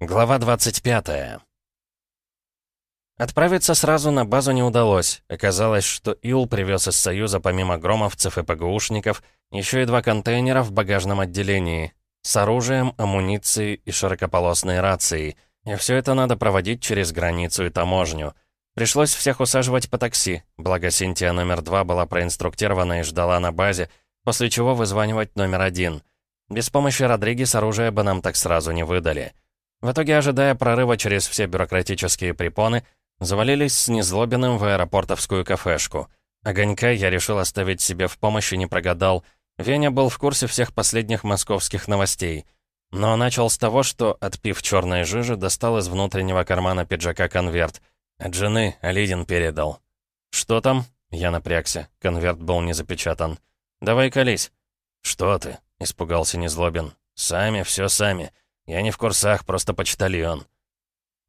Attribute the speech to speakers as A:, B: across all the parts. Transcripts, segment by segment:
A: Глава 25. Отправиться сразу на базу не удалось. Оказалось, что Ил привез из Союза помимо громовцев и ПГУшников еще и два контейнера в багажном отделении с оружием, амуницией и широкополосной рацией. И все это надо проводить через границу и таможню. Пришлось всех усаживать по такси, благо Синтия номер два была проинструктирована и ждала на базе, после чего вызванивать номер один. Без помощи Родригес оружие бы нам так сразу не выдали. В итоге, ожидая прорыва через все бюрократические препоны, завалились с Незлобиным в аэропортовскую кафешку. Огонька я решил оставить себе в помощи, не прогадал. Веня был в курсе всех последних московских новостей. Но начал с того, что, отпив черной жижи, достал из внутреннего кармана пиджака конверт. От жены Алидин передал. «Что там?» Я напрягся. Конверт был не запечатан. «Давай колись». «Что ты?» — испугался Незлобин. «Сами, все сами. «Я не в курсах, просто почтальон».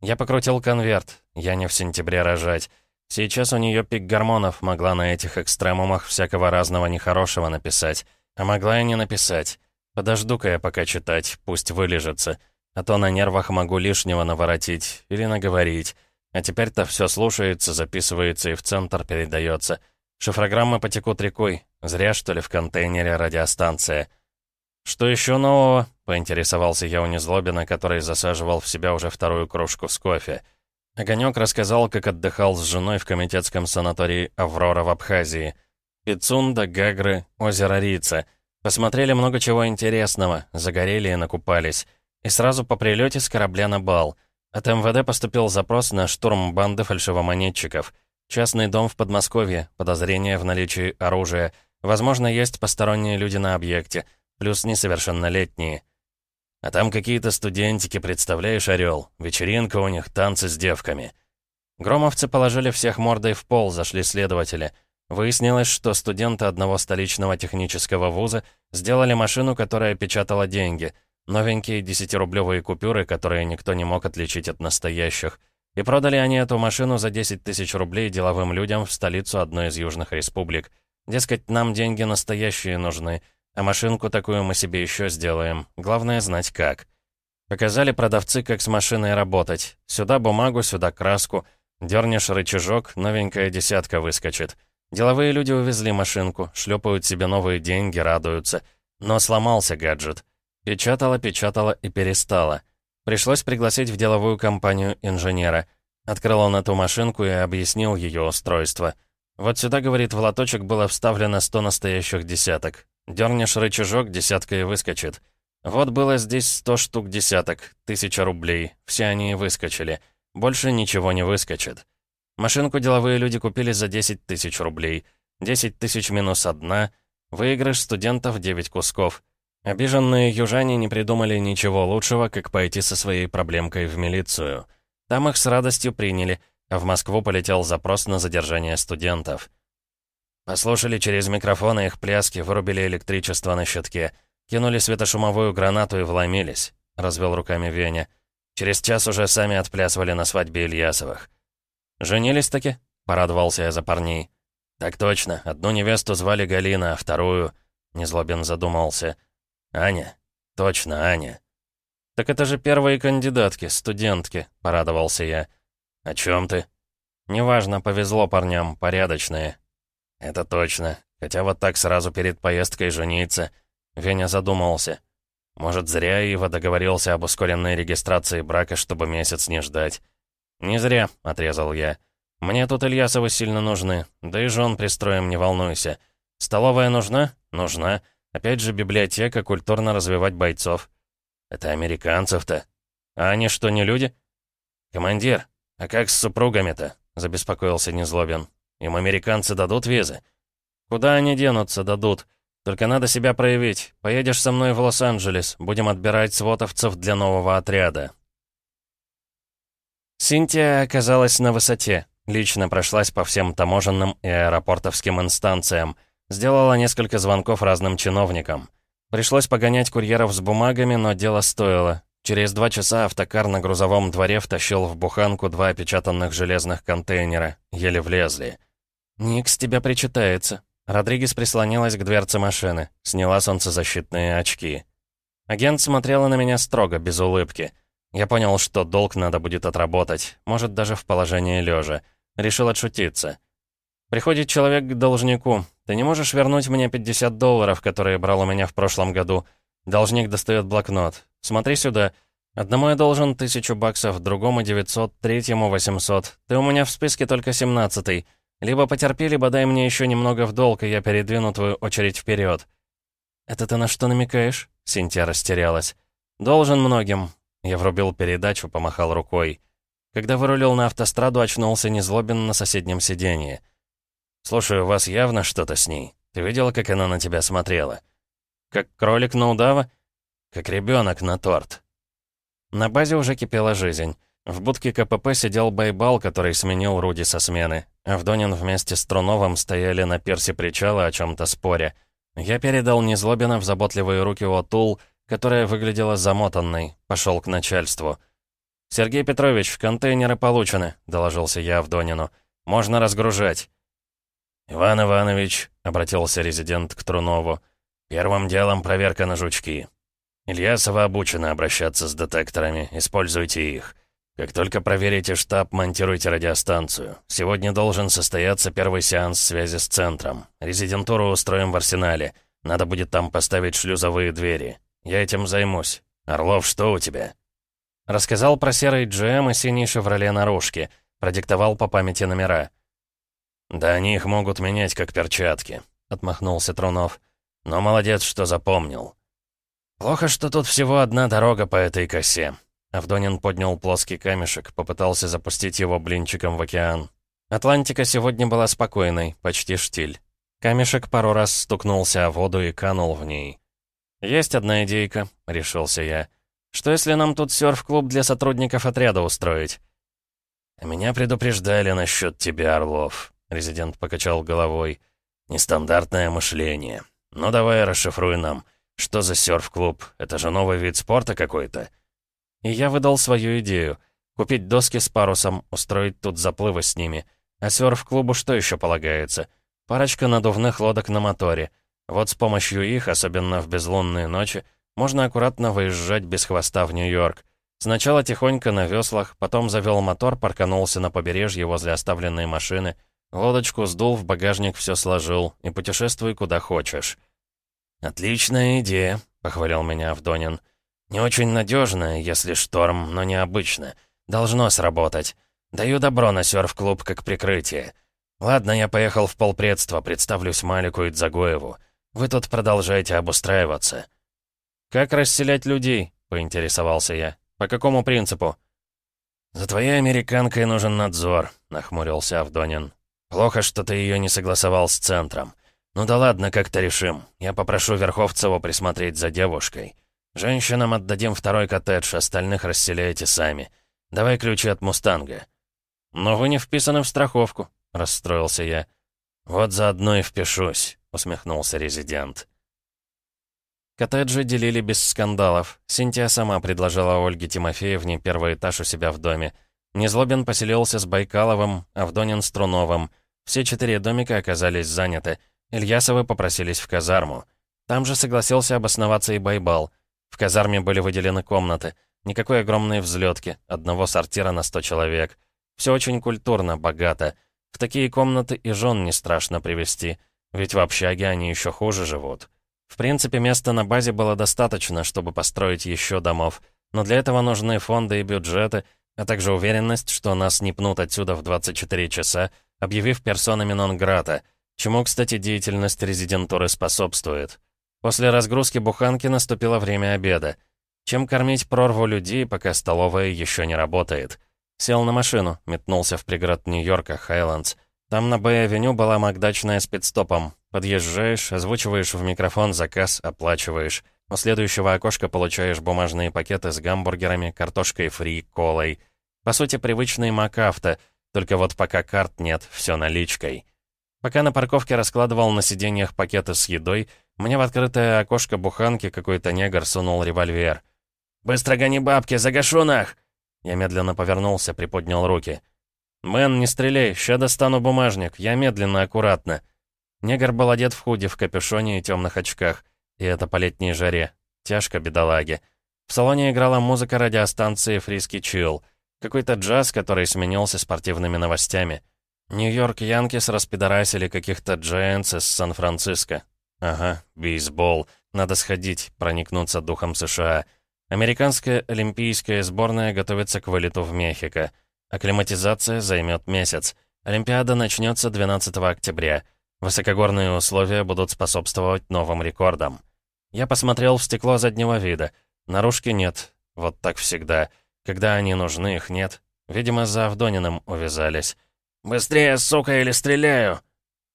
A: Я покрутил конверт. Я не в сентябре рожать. Сейчас у нее пик гормонов, могла на этих экстремумах всякого разного нехорошего написать. А могла и не написать. Подожду-ка я пока читать, пусть вылежится. А то на нервах могу лишнего наворотить или наговорить. А теперь-то все слушается, записывается и в центр передается. Шифрограммы потекут рекой. Зря, что ли, в контейнере радиостанция. «Что еще нового?» — поинтересовался я у Незлобина, который засаживал в себя уже вторую кружку с кофе. Огонек рассказал, как отдыхал с женой в комитетском санатории «Аврора» в Абхазии. Пицунда, Гагры, озеро Рица. Посмотрели много чего интересного, загорели и накупались. И сразу по прилете с корабля на бал. От МВД поступил запрос на штурм банды фальшивомонетчиков. Частный дом в Подмосковье, подозрение в наличии оружия. Возможно, есть посторонние люди на объекте — плюс несовершеннолетние. А там какие-то студентики, представляешь, Орел? Вечеринка у них, танцы с девками. Громовцы положили всех мордой в пол, зашли следователи. Выяснилось, что студенты одного столичного технического вуза сделали машину, которая печатала деньги. Новенькие десятирублевые купюры, которые никто не мог отличить от настоящих. И продали они эту машину за 10 тысяч рублей деловым людям в столицу одной из южных республик. Дескать, нам деньги настоящие нужны, а машинку такую мы себе еще сделаем. Главное знать как. Показали продавцы, как с машиной работать. Сюда бумагу, сюда краску. Дернешь рычажок, новенькая десятка выскочит. Деловые люди увезли машинку, шлепают себе новые деньги, радуются. Но сломался гаджет. Печатала, печатала и перестала. Пришлось пригласить в деловую компанию инженера. Открыл он эту машинку и объяснил ее устройство. Вот сюда, говорит, в лоточек было вставлено 100 настоящих десяток. Дернешь рычажок, десятка и выскочит. Вот было здесь сто штук десяток, тысяча рублей. Все они и выскочили. Больше ничего не выскочит. Машинку деловые люди купили за 10 тысяч рублей. 10 тысяч минус одна. Выигрыш студентов 9 кусков. Обиженные южане не придумали ничего лучшего, как пойти со своей проблемкой в милицию. Там их с радостью приняли, а в Москву полетел запрос на задержание студентов. Послушали через микрофоны их пляски, вырубили электричество на щитке. Кинули светошумовую гранату и вломились. Развел руками Веня. Через час уже сами отплясывали на свадьбе Ильясовых. «Женились-таки?» — порадовался я за парней. «Так точно. Одну невесту звали Галина, а вторую...» — Незлобин задумался. «Аня. Точно, Аня». «Так это же первые кандидатки, студентки», — порадовался я. «О чем ты?» «Неважно, повезло парням, порядочные. «Это точно. Хотя вот так сразу перед поездкой жениться...» Веня задумался. «Может, зря Ива договорился об ускоренной регистрации брака, чтобы месяц не ждать?» «Не зря», — отрезал я. «Мне тут Ильясовы сильно нужны. Да и жен пристроим, не волнуйся. Столовая нужна? Нужна. Опять же, библиотека, культурно развивать бойцов». «Это американцев-то. А они что, не люди?» «Командир, а как с супругами-то?» — забеспокоился Незлобин. Им американцы дадут визы? Куда они денутся, дадут. Только надо себя проявить. Поедешь со мной в Лос-Анджелес. Будем отбирать свотовцев для нового отряда. Синтия оказалась на высоте. Лично прошлась по всем таможенным и аэропортовским инстанциям. Сделала несколько звонков разным чиновникам. Пришлось погонять курьеров с бумагами, но дело стоило. Через два часа автокар на грузовом дворе втащил в буханку два опечатанных железных контейнера. Еле влезли. «Никс тебя причитается». Родригес прислонилась к дверце машины, сняла солнцезащитные очки. Агент смотрела на меня строго, без улыбки. Я понял, что долг надо будет отработать, может, даже в положении лежа. Решил отшутиться. Приходит человек к должнику. Ты не можешь вернуть мне 50 долларов, которые брал у меня в прошлом году. Должник достает блокнот. Смотри сюда. Одному я должен тысячу баксов, другому 900, третьему 800. Ты у меня в списке только 17 Либо потерпи, либо дай мне еще немного в долг, и я передвину твою очередь вперед. «Это ты на что намекаешь?» Синтия растерялась. «Должен многим». Я врубил передачу, помахал рукой. Когда вырулил на автостраду, очнулся незлобен на соседнем сиденье. «Слушай, у вас явно что-то с ней. Ты видела, как она на тебя смотрела?» «Как кролик на удава?» «Как ребенок на торт». На базе уже кипела жизнь. В будке КПП сидел Байбал, который сменил Руди со смены. Авдонин вместе с Труновым стояли на пирсе причала о чем то споре. Я передал Незлобина в заботливые руки Отул, которая выглядела замотанной, пошел к начальству. «Сергей Петрович, контейнеры получены», — доложился я Авдонину. «Можно разгружать». «Иван Иванович», — обратился резидент к Трунову, — «первым делом проверка на жучки. Ильясова обучена обращаться с детекторами, используйте их. Как только проверите штаб, монтируйте радиостанцию. Сегодня должен состояться первый сеанс связи с центром. Резидентуру устроим в арсенале. Надо будет там поставить шлюзовые двери. Я этим займусь. Орлов, что у тебя?» Рассказал про серый GM и синий «Шевроле» наружки. Продиктовал по памяти номера. «Да они их могут менять, как перчатки», — отмахнулся Трунов. «Но молодец, что запомнил. «Плохо, что тут всего одна дорога по этой косе». Авдонин поднял плоский камешек, попытался запустить его блинчиком в океан. Атлантика сегодня была спокойной, почти штиль. Камешек пару раз стукнулся о воду и канул в ней. «Есть одна идейка», — решился я. «Что если нам тут серф-клуб для сотрудников отряда устроить?» «Меня предупреждали насчет тебя, Орлов», — резидент покачал головой. «Нестандартное мышление. Ну давай расшифруй нам». «Что за серф-клуб? Это же новый вид спорта какой-то». И я выдал свою идею. Купить доски с парусом, устроить тут заплывы с ними. А серф-клубу что еще полагается? Парочка надувных лодок на моторе. Вот с помощью их, особенно в безлунные ночи, можно аккуратно выезжать без хвоста в Нью-Йорк. Сначала тихонько на веслах, потом завел мотор, парканулся на побережье возле оставленной машины, лодочку сдул, в багажник все сложил и путешествуй куда хочешь. «Отличная идея», — похвалил меня Авдонин. «Не очень надежная, если шторм, но необычно. Должно сработать. Даю добро на серф-клуб как прикрытие. Ладно, я поехал в полпредства, представлюсь Малику и Дзагоеву. Вы тут продолжайте обустраиваться». «Как расселять людей?» — поинтересовался я. «По какому принципу?» «За твоей американкой нужен надзор», — нахмурился Авдонин. «Плохо, что ты ее не согласовал с центром. «Ну да ладно, как-то решим. Я попрошу Верховцева присмотреть за девушкой. Женщинам отдадим второй коттедж, остальных расселяйте сами. Давай ключи от «Мустанга». «Но вы не вписаны в страховку», — расстроился я. «Вот заодно и впишусь», — усмехнулся резидент. Коттеджи делили без скандалов. Синтия сама предложила Ольге Тимофеевне первый этаж у себя в доме. Незлобин поселился с Байкаловым, Авдонин с Труновым. Все четыре домика оказались заняты — Ильясовы попросились в казарму. Там же согласился обосноваться и Байбал. В казарме были выделены комнаты. Никакой огромной взлетки, одного сортира на сто человек. Все очень культурно, богато. В такие комнаты и жен не страшно привести, ведь в общаге они еще хуже живут. В принципе, места на базе было достаточно, чтобы построить еще домов, но для этого нужны фонды и бюджеты, а также уверенность, что нас не пнут отсюда в 24 часа, объявив персонами нон-грата — чему, кстати, деятельность резидентуры способствует. После разгрузки буханки наступило время обеда. Чем кормить прорву людей, пока столовая еще не работает? Сел на машину, метнулся в пригород Нью-Йорка, Хайландс. Там на Бэй-авеню была Макдачная с пит-стопом. Подъезжаешь, озвучиваешь в микрофон заказ, оплачиваешь. У следующего окошка получаешь бумажные пакеты с гамбургерами, картошкой фри, колой. По сути, привычный МакАвто, только вот пока карт нет, все наличкой. Пока на парковке раскладывал на сиденьях пакеты с едой, мне в открытое окошко буханки какой-то негр сунул револьвер. «Быстро гони бабки, загашу нах!» Я медленно повернулся, приподнял руки. «Man, не стреляй, ща достану бумажник, я медленно, аккуратно». Негр был одет в худи, в капюшоне и темных очках. И это по летней жаре. Тяжко, бедолаге. В салоне играла музыка радиостанции «Frisky Chill». Какой-то джаз, который сменился спортивными новостями. Нью-Йорк Янкис распидорасили каких-то Джейнс из Сан-Франциско. Ага, бейсбол. Надо сходить, проникнуться духом США. Американская олимпийская сборная готовится к вылету в Мехико. Акклиматизация займет месяц. Олимпиада начнется 12 октября. Высокогорные условия будут способствовать новым рекордам. Я посмотрел в стекло заднего вида. Наружки нет. Вот так всегда. Когда они нужны, их нет. Видимо, за Авдониным увязались. «Быстрее, сука, или стреляю!»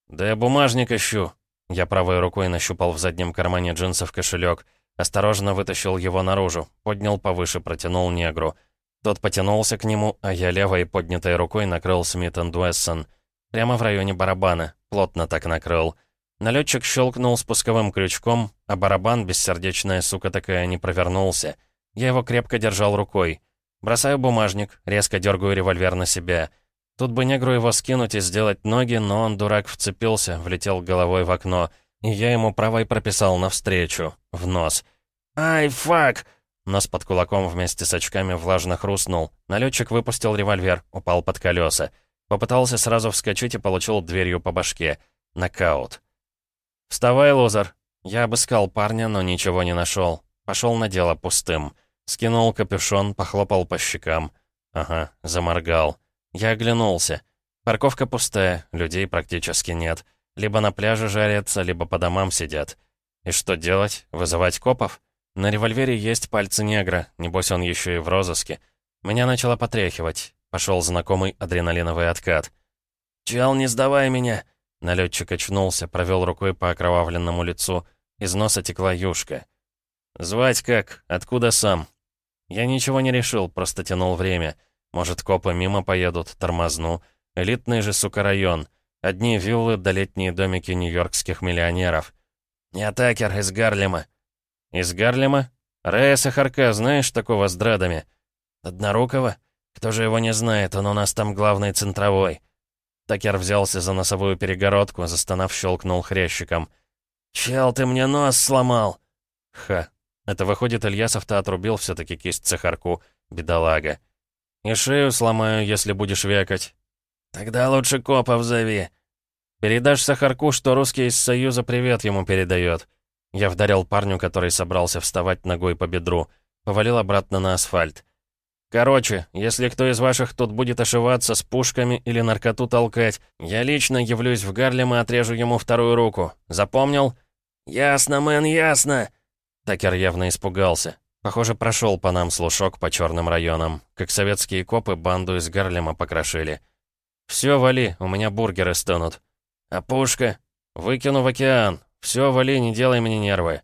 A: «Да я бумажник ищу». Я правой рукой нащупал в заднем кармане джинсов кошелек. Осторожно вытащил его наружу, поднял повыше, протянул негру. Тот потянулся к нему, а я левой поднятой рукой накрыл Смит энд Уэссон. Прямо в районе барабана. Плотно так накрыл. Налетчик щелкнул спусковым крючком, а барабан, бессердечная сука такая, не провернулся. Я его крепко держал рукой. Бросаю бумажник, резко дергаю револьвер на себя. Тут бы негру его скинуть и сделать ноги, но он, дурак, вцепился, влетел головой в окно, и я ему правой прописал навстречу, в нос. «Ай, фак!» Нос под кулаком вместе с очками влажно хрустнул. Налетчик выпустил револьвер, упал под колеса. Попытался сразу вскочить и получил дверью по башке. Нокаут. «Вставай, лузер!» Я обыскал парня, но ничего не нашел. Пошел на дело пустым. Скинул капюшон, похлопал по щекам. Ага, заморгал. Я оглянулся. Парковка пустая, людей практически нет. Либо на пляже жарятся, либо по домам сидят. И что делать? Вызывать копов? На револьвере есть пальцы негра, небось он еще и в розыске. Меня начало потряхивать. Пошел знакомый адреналиновый откат. «Чел, не сдавай меня!» Налетчик очнулся, провел рукой по окровавленному лицу. Из носа текла юшка. «Звать как? Откуда сам?» Я ничего не решил, просто тянул время. Может, копы мимо поедут, тормозну. Элитный же, сука, район. Одни виллы да летние домики нью-йоркских миллионеров. «Я Такер из Гарлема». «Из Гарлема? Рэя Сахарка, знаешь такого с дредами?» «Однорукого? Кто же его не знает, он у нас там главный центровой». Такер взялся за носовую перегородку, застонав, щелкнул хрящиком. «Чел, ты мне нос сломал!» «Ха, это выходит, Ильясов-то отрубил все-таки кисть цехарку, бедолага. И шею сломаю, если будешь векать. Тогда лучше копов зови. Передашь Сахарку, что русский из Союза привет ему передает. Я вдарил парню, который собрался вставать ногой по бедру. Повалил обратно на асфальт. Короче, если кто из ваших тут будет ошиваться с пушками или наркоту толкать, я лично явлюсь в Гарлем и отрежу ему вторую руку. Запомнил? Ясно, мэн, ясно. Такер явно испугался. Похоже, прошел по нам слушок по черным районам, как советские копы банду из Гарлема покрошили. «Все, вали, у меня бургеры стынут». «А пушка?» «Выкину в океан. Все, вали, не делай мне нервы».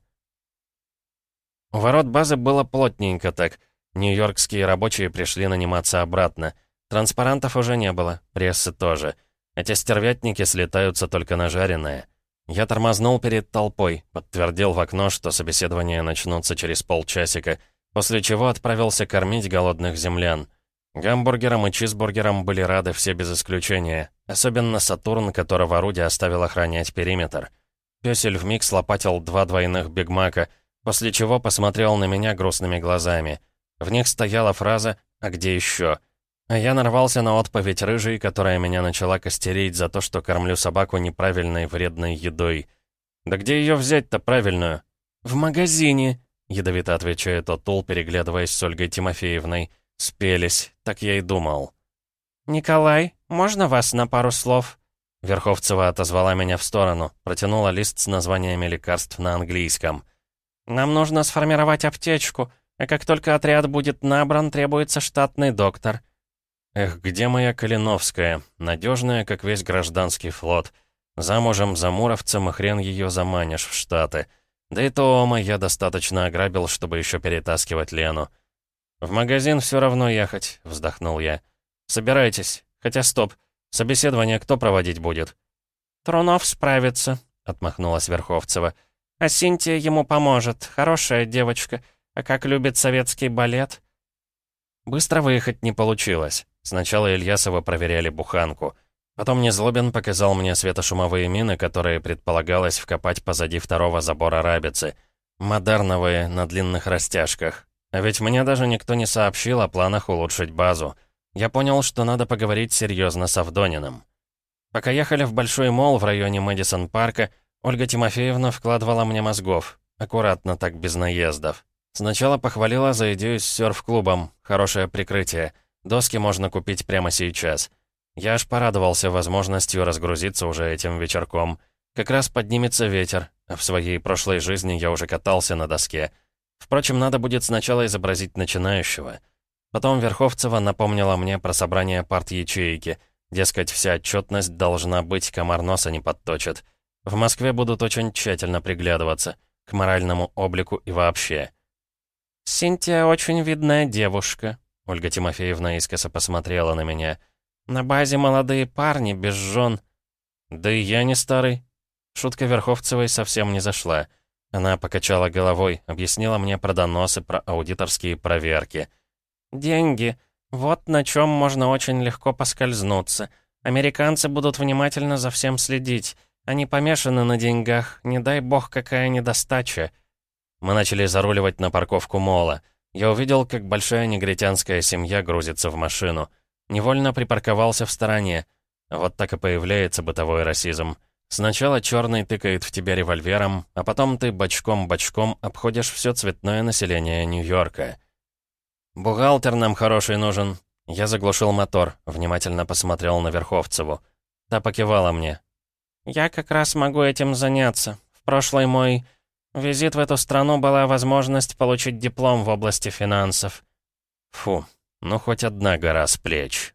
A: У ворот базы было плотненько так. Нью-Йоркские рабочие пришли наниматься обратно. Транспарантов уже не было, прессы тоже. Эти стервятники слетаются только на жареное. Я тормознул перед толпой, подтвердил в окно, что собеседования начнутся через полчасика, после чего отправился кормить голодных землян. Гамбургерам и чизбургерам были рады все без исключения, особенно Сатурн, которого орудие оставил охранять периметр. Пёсель вмиг слопатил два двойных бигмака, после чего посмотрел на меня грустными глазами. В них стояла фраза «А где еще?». А я нарвался на отповедь рыжей, которая меня начала костерить за то, что кормлю собаку неправильной вредной едой. «Да где ее взять-то правильную?» «В магазине», — ядовито отвечает Отул, переглядываясь с Ольгой Тимофеевной. «Спелись, так я и думал». «Николай, можно вас на пару слов?» Верховцева отозвала меня в сторону, протянула лист с названиями лекарств на английском. «Нам нужно сформировать аптечку, а как только отряд будет набран, требуется штатный доктор». Эх, где моя Калиновская, надежная, как весь гражданский флот. Замужем за Муровцем, и хрен ее заманишь в Штаты. Да и то Ома я достаточно ограбил, чтобы еще перетаскивать Лену. «В магазин все равно ехать», — вздохнул я. «Собирайтесь. Хотя стоп. Собеседование кто проводить будет?» «Трунов справится», — отмахнулась Верховцева. «А Синтия ему поможет. Хорошая девочка. А как любит советский балет?» Быстро выехать не получилось. Сначала Ильясова проверяли буханку. Потом Незлобин показал мне светошумовые мины, которые предполагалось вкопать позади второго забора рабицы. Модерновые, на длинных растяжках. А ведь мне даже никто не сообщил о планах улучшить базу. Я понял, что надо поговорить серьезно с Авдониным. Пока ехали в Большой Мол в районе Мэдисон-парка, Ольга Тимофеевна вкладывала мне мозгов. Аккуратно так, без наездов. Сначала похвалила за идею с серф-клубом. Хорошее прикрытие. Доски можно купить прямо сейчас. Я аж порадовался возможностью разгрузиться уже этим вечерком. Как раз поднимется ветер, в своей прошлой жизни я уже катался на доске. Впрочем, надо будет сначала изобразить начинающего. Потом Верховцева напомнила мне про собрание парт-ячейки. Дескать, вся отчетность должна быть, комар носа не подточит. В Москве будут очень тщательно приглядываться к моральному облику и вообще. «Синтия очень видная девушка», — Ольга Тимофеевна искоса посмотрела на меня. «На базе молодые парни, без жен». «Да и я не старый». Шутка Верховцевой совсем не зашла. Она покачала головой, объяснила мне про доносы, про аудиторские проверки. «Деньги. Вот на чем можно очень легко поскользнуться. Американцы будут внимательно за всем следить. Они помешаны на деньгах. Не дай бог, какая недостача». Мы начали заруливать на парковку мола. Я увидел, как большая негритянская семья грузится в машину. Невольно припарковался в стороне. Вот так и появляется бытовой расизм. Сначала черный тыкает в тебя револьвером, а потом ты бочком-бочком обходишь все цветное население Нью-Йорка. «Бухгалтер нам хороший нужен». Я заглушил мотор, внимательно посмотрел на Верховцеву. Та покивала мне. «Я как раз могу этим заняться. В прошлый мой визит в эту страну была возможность получить диплом в области финансов». Фу, ну хоть одна гора с плеч.